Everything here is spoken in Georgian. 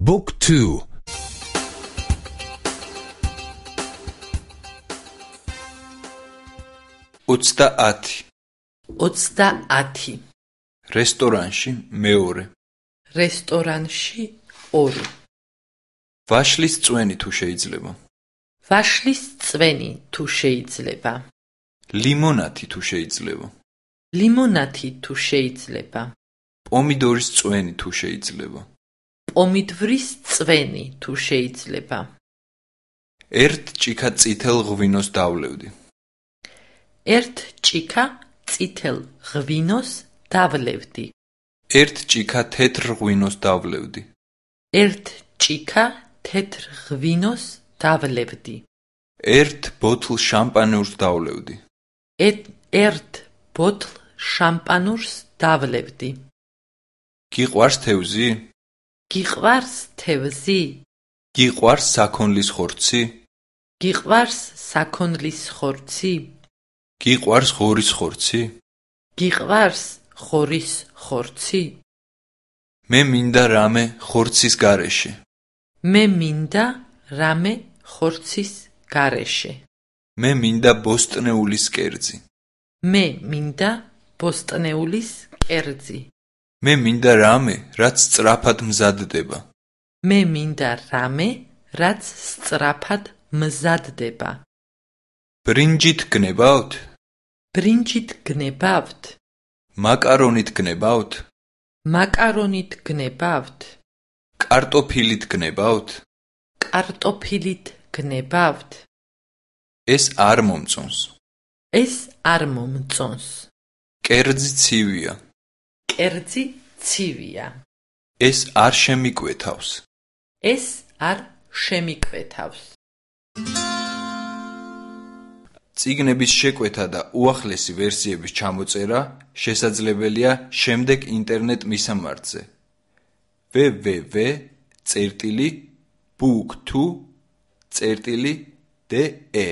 Book 2 30 30 რესტორანში მეორე რესტორანში 2 ვაშლის წვენი თუ შეიძლება ვაშლის წვენი თუ შეიძლება ლიმონათი თუ შეიძლება ლიმონათი თუ შეიძლება პომიდორის წვენი თუ შეიძლება პომიდვრის წვენი თუ შეიძლება. ერთ ჭიქა წითელ ღვინოს დავლევდი. ერთ ჭიქა წითელ ღვინოს დავლევდი. ერთ ჭიქა თეთრ ღვინოს დავლევდი. ერთ ჭიქა თეთრ ღვინოს დავლევდი. ერთ ბოთლ შამპანურს დავლევდი. ერთ ბოთლ შამპანურს დავლევდი. გიყვარს თევზი გიყვარს თევზი. გიყვარს საქონლის ხორცი. გიყვარს საქონლის ხორცი. გიყვარს ღორის ხორცი. გიყვარს ღორის ხორცი. მე მინდა რამე ხორცის გარეშე. მე მინდა რამე ხორცის გარეშე. მე მინდა ბოსტნეულის კერძი. მე მინდა ბოსტნეულის კერძი მე მინდა რამე რაც სწრაფად მზადდება მე მინდა რამე რაც სწრაფად მზადდება ბრინჯით გნებავთ ბრინჯით გნებავთ? მაკარონით გნებავთ? მაკარონით გნებავთ? კარტოფილით გნებავთ? კარტოფილით გნებავთ? ეს არ მომწონს. ეს არ მომწონს. კერძი ცივია. კერძი ცივია. ეს არ შემიკვეთავს. ეს არ შემიკვეთავს. წიგნების შეკვეთა და უახლესი ვერსიების ჩამოწერა შესაძლებელია შემდეგ ინტერნეტ მისამართზე www.book2.de